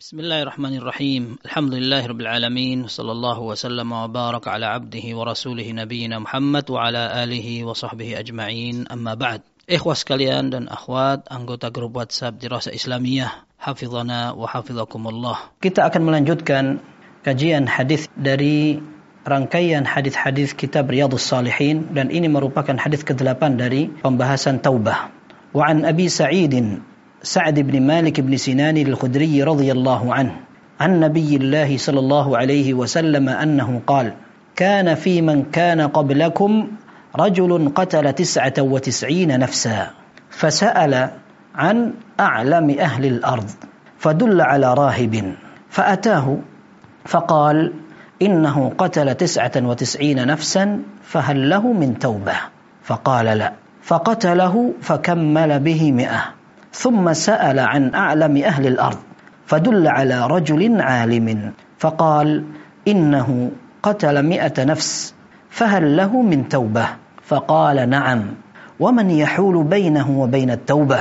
بسم الله الرحمن الرحيم الحمد لله رب العالمين وصلى الله وسلم وبارك على عبده ورسوله نبينا محمد وعلى آله وصحبه أجمعين أما بعد Ikhwas sekalian dan akhwat anggota grup WhatsApp Dirasa Islamiyah Hafizana wa hafizakumullah Kita akan melanjutkan kajian hadis dari rangkaian hadis-hadis kitab Riyadhus Salihin dan ini merupakan hadis ke-8 dari pembahasan taubah. Wa an Abi Sa'id سعد بن مالك بن سنان الخدري رضي الله عنه عن نبي الله صلى الله عليه وسلم أنه قال كان في من كان قبلكم رجل قتل تسعة وتسعين نفسا فسأل عن أعلم أهل الأرض فدل على راهب فأتاه فقال إنه قتل تسعة وتسعين نفسا فهل له من توبة؟ فقال لا. فقتله فكمل به مئة. ثم سأل عن أعلم أهل الأرض فدل على رجل عالم فقال إنه قتل مئة نفس فهل له من توبة؟ فقال نعم. ومن يحول بينه وبين التوبة؟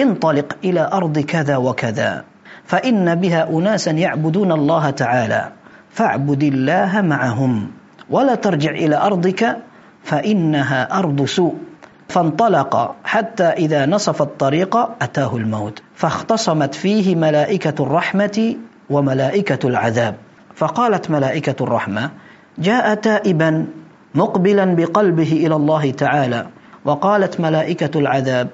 انطلق إلى أرض كذا وكذا فإن بها أناسا يعبدون الله تعالى فاعبد الله معهم ولا ترجع إلى أرضك فإنها أرض سوء. فانطلق حتى إذا نصف الطريق أتاه الموت فاختصمت فيه ملائكة الرحمة وملائكة العذاب. فقالت ملائكة الرحمة جاء تائبا مقبلا بقلبه إلى الله تعالى وقالت ملائكة العذاب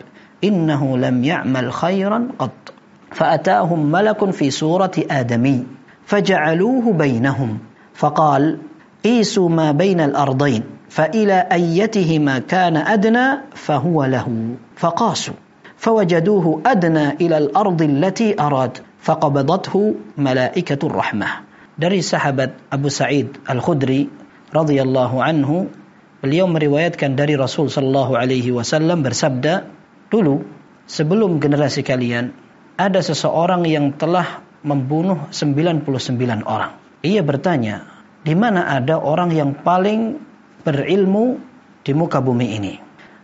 إنه لم يعمل خيرا قط. فأتاهم ملك في صورة آدمي فجعلوه بينهم. فقال قيسوا ما بين الأرضين. فإلى أيتهما كان أدنى فهو له فقاسوا فوجدوه أدنى إلى الأرض التي أراد فقبضته ملائكة الرحمة dari sahabat Abu Sa'id Al-Khudri radhiyallahu anhu beliau meriwayatkan dari Rasul sallallahu alaihi wasallam bersabda dulu sebelum generasi kalian ada seseorang yang telah membunuh 99 orang ia bertanya di mana ada orang yang paling berilmu di muka bumi ini.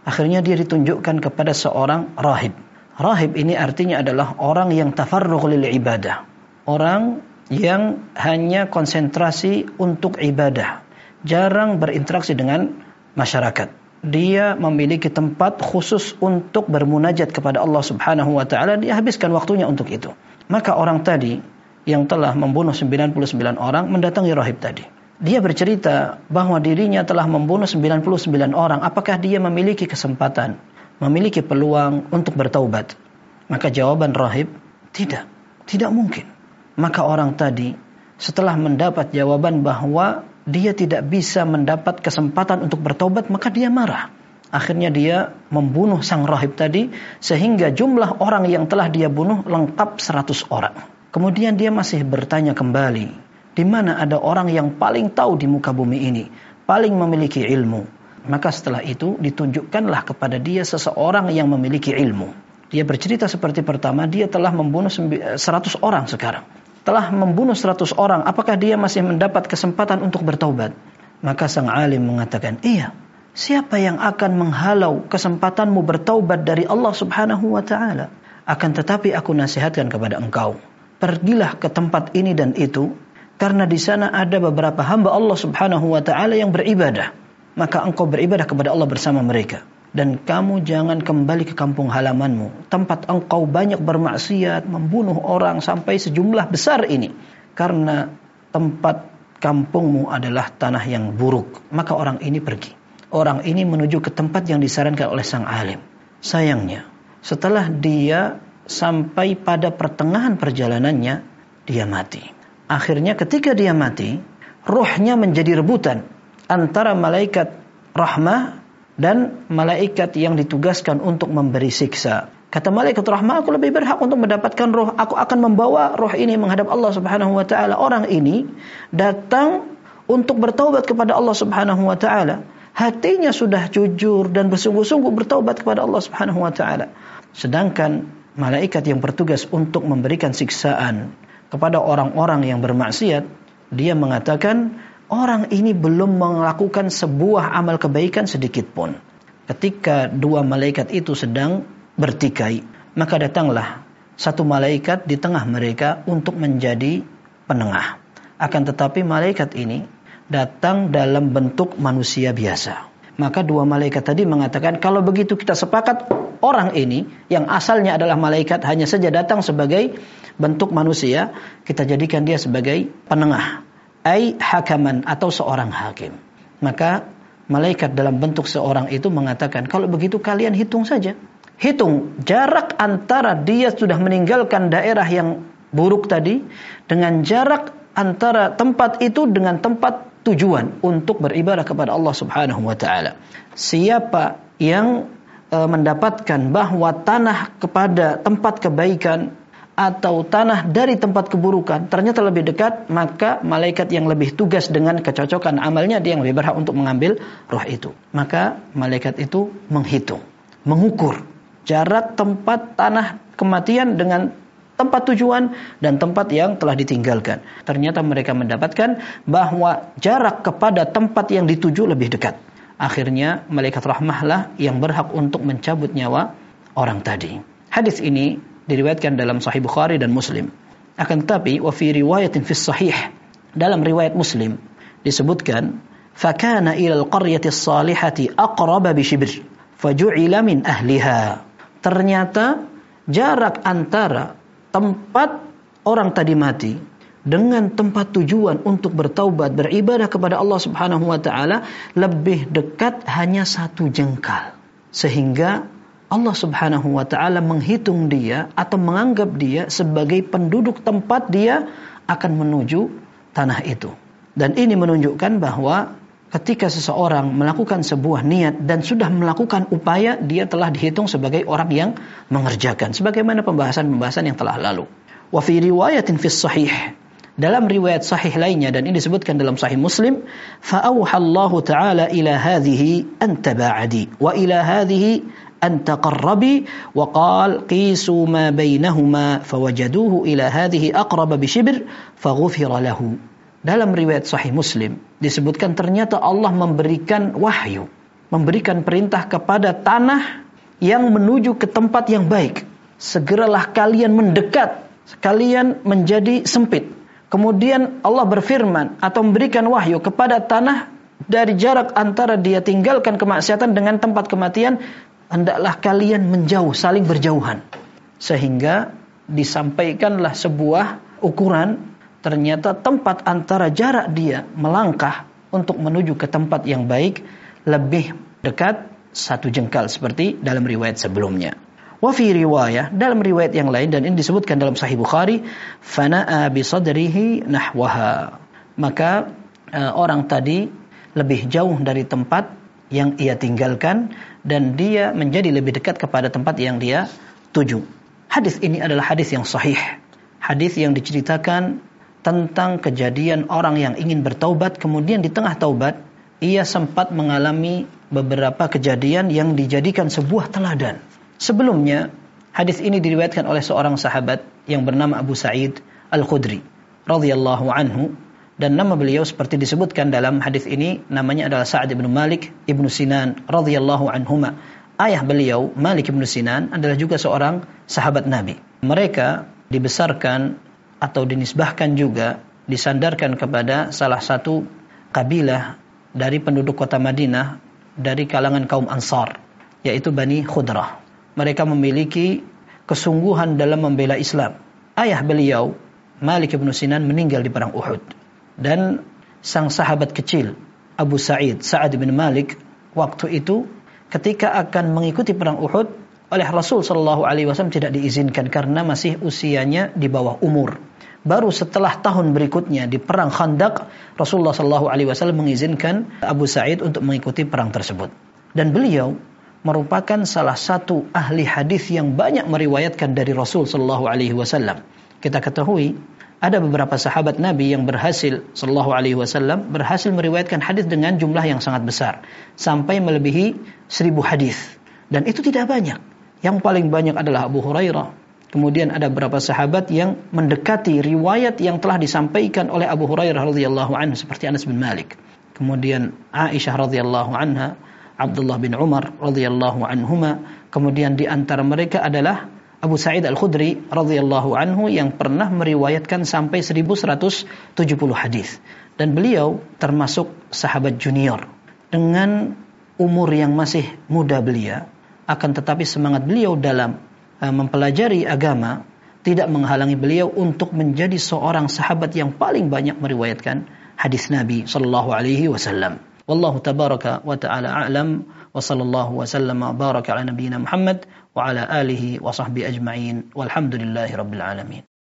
Akhirnya dia ditunjukkan kepada seorang rahib. Rahib ini artinya adalah orang yang tafarruq lil ibadah. Orang yang hanya konsentrasi untuk ibadah. Jarang berinteraksi dengan masyarakat. Dia memiliki tempat khusus untuk bermunajat kepada Allah Subhanahu wa taala, dia habiskan waktunya untuk itu. Maka orang tadi yang telah membunuh 99 orang mendatangi rahib tadi. Dia bercerita bahwa dirinya telah membunuh 99 orang. Apakah dia memiliki kesempatan, memiliki peluang untuk bertaubat? Maka jawaban rahib, tidak. Tidak mungkin. Maka orang tadi setelah mendapat jawaban bahwa dia tidak bisa mendapat kesempatan untuk bertobat, maka dia marah. Akhirnya dia membunuh sang rahib tadi sehingga jumlah orang yang telah dia bunuh lengkap 100 orang. Kemudian dia masih bertanya kembali, di mana ada orang yang paling tahu di muka bumi ini, paling memiliki ilmu. Maka setelah itu ditunjukkanlah kepada dia seseorang yang memiliki ilmu. Dia bercerita seperti pertama, dia telah membunuh 100 orang sekarang. Telah membunuh 100 orang, apakah dia masih mendapat kesempatan untuk bertaubat? Maka sang alim mengatakan, iya. Siapa yang akan menghalau kesempatanmu bertaubat dari Allah subhanahu wa ta'ala? Akan tetapi aku nasihatkan kepada engkau. Pergilah ke tempat ini dan itu karena di sana ada beberapa hamba Allah Subhanahu wa taala yang beribadah. Maka engkau beribadah kepada Allah bersama mereka dan kamu jangan kembali ke kampung halamanmu, tempat engkau banyak bermaksiat, membunuh orang sampai sejumlah besar ini. Karena tempat kampungmu adalah tanah yang buruk, maka orang ini pergi. Orang ini menuju ke tempat yang disarankan oleh sang alim. Sayangnya, setelah dia sampai pada pertengahan perjalanannya, dia mati. Akhirnya ketika dia mati, rohnya menjadi rebutan antara malaikat rahmah dan malaikat yang ditugaskan untuk memberi siksa. Kata malaikat rahmah, aku lebih berhak untuk mendapatkan roh. Aku akan membawa roh ini menghadap Allah Subhanahu wa taala. Orang ini datang untuk bertaubat kepada Allah Subhanahu wa taala. Hatinya sudah jujur dan bersungguh-sungguh bertaubat kepada Allah Subhanahu wa taala. Sedangkan malaikat yang bertugas untuk memberikan siksaan kepada orang-orang yang bermaksiat, dia mengatakan orang ini belum melakukan sebuah amal kebaikan sedikit pun. Ketika dua malaikat itu sedang bertikai, maka datanglah satu malaikat di tengah mereka untuk menjadi penengah. Akan tetapi malaikat ini datang dalam bentuk manusia biasa. Maka dua malaikat tadi mengatakan kalau begitu kita sepakat orang ini yang asalnya adalah malaikat hanya saja datang sebagai bentuk manusia, kita jadikan dia sebagai penengah. Ai hakaman atau seorang hakim. Maka malaikat dalam bentuk seorang itu mengatakan kalau begitu kalian hitung saja. Hitung jarak antara dia sudah meninggalkan daerah yang buruk tadi dengan jarak antara tempat itu dengan tempat tujuan untuk beribadah kepada Allah Subhanahu wa taala. Siapa yang e, mendapatkan bahwa tanah kepada tempat kebaikan atau tanah dari tempat keburukan ternyata lebih dekat, maka malaikat yang lebih tugas dengan kecocokan amalnya dia yang lebih berhak untuk mengambil roh itu. Maka malaikat itu menghitung, mengukur jarak tempat tanah kematian dengan tempat tujuan dan tempat yang telah ditinggalkan. Ternyata mereka mendapatkan bahwa jarak kepada tempat yang dituju lebih dekat. Akhirnya malaikat rahmahlah yang berhak untuk mencabut nyawa orang tadi. Hadis ini diriwayatkan dalam Sahih Bukhari dan Muslim. Akan tetapi wa fi riwayatin fi sahih dalam riwayat Muslim disebutkan fakana ila al-qaryati as-salihati aqraba bi shibr faju'ila min ahliha. Ternyata jarak antara tempat orang tadi mati dengan tempat tujuan untuk bertaubat beribadah kepada Allah Subhanahu wa taala lebih dekat hanya satu jengkal sehingga Allah Subhanahu wa taala menghitung dia atau menganggap dia sebagai penduduk tempat dia akan menuju tanah itu. Dan ini menunjukkan bahwa ketika seseorang melakukan sebuah niat dan sudah melakukan upaya, dia telah dihitung sebagai orang yang mengerjakan sebagaimana pembahasan-pembahasan yang telah lalu. Wa fi riwayatin fis sahih dalam riwayat sahih lainnya dan ini disebutkan dalam sahih Muslim fa Allah taala ila hadhihi anta ba'di wa ila hadhihi أن تقربي وقال قيسوا ما بينهما فوجدوه إلى هذه أقرب بشبر فغفر له dalam riwayat Sahih Muslim disebutkan ternyata Allah memberikan wahyu, memberikan perintah kepada tanah yang menuju ke tempat yang baik. Segeralah kalian mendekat, kalian menjadi sempit. Kemudian Allah berfirman atau memberikan wahyu kepada tanah dari jarak antara dia tinggalkan kemaksiatan dengan tempat kematian, hendaklah kalian menjauh, saling berjauhan. Sehingga disampaikanlah sebuah ukuran ternyata tempat antara jarak dia melangkah untuk menuju ke tempat yang baik lebih dekat satu jengkal seperti dalam riwayat sebelumnya. Wa fi dalam riwayat yang lain dan ini disebutkan dalam Sahih Bukhari, fana'a bi sadrihi nahwaha. Maka uh, orang tadi lebih jauh dari tempat yang ia tinggalkan dan dia menjadi lebih dekat kepada tempat yang dia tuju. Hadis ini adalah hadis yang sahih. Hadis yang diceritakan tentang kejadian orang yang ingin bertaubat kemudian di tengah taubat ia sempat mengalami beberapa kejadian yang dijadikan sebuah teladan. Sebelumnya hadis ini diriwayatkan oleh seorang sahabat yang bernama Abu Sa'id Al-Khudri radhiyallahu anhu dan nama beliau seperti disebutkan dalam hadis ini namanya adalah Sa'ad bin Malik ibnu Sinan radhiyallahu anhuma. Ayah beliau Malik ibnu Sinan adalah juga seorang sahabat Nabi. Mereka dibesarkan atau dinisbahkan juga disandarkan kepada salah satu kabilah dari penduduk kota Madinah dari kalangan kaum Ansar yaitu Bani Khudrah. Mereka memiliki kesungguhan dalam membela Islam. Ayah beliau Malik bin Sinan meninggal di perang Uhud dan sang sahabat kecil Abu Sa'id Sa'ad bin Malik waktu itu ketika akan mengikuti perang Uhud oleh Rasul Shallallahu Alaihi Wasallam tidak diizinkan karena masih usianya di bawah umur. Baru setelah tahun berikutnya di perang Khandaq, Rasulullah Shallallahu Alaihi Wasallam mengizinkan Abu Sa'id untuk mengikuti perang tersebut. Dan beliau merupakan salah satu ahli hadis yang banyak meriwayatkan dari Rasul Shallallahu Alaihi Wasallam. Kita ketahui ada beberapa sahabat Nabi yang berhasil Shallallahu Alaihi Wasallam berhasil meriwayatkan hadis dengan jumlah yang sangat besar sampai melebihi seribu hadis dan itu tidak banyak. Yang paling banyak adalah Abu Hurairah, Kemudian ada beberapa sahabat yang mendekati riwayat yang telah disampaikan oleh Abu Hurairah radhiyallahu anhu seperti Anas bin Malik. Kemudian Aisyah radhiyallahu anha, Abdullah bin Umar radhiyallahu anhuma. Kemudian di antara mereka adalah Abu Sa'id Al-Khudri radhiyallahu anhu yang pernah meriwayatkan sampai 1170 hadis dan beliau termasuk sahabat junior dengan umur yang masih muda belia akan tetapi semangat beliau dalam uh, mempelajari agama tidak menghalangi beliau untuk menjadi seorang sahabat yang paling banyak meriwayatkan hadis Nabi sallallahu alaihi wasallam. والله تبارك وتعالى أعلم وصلى الله وسلم وبارك على نبينا محمد وعلى آله وصحبه أجمعين والحمد لله رب العالمين.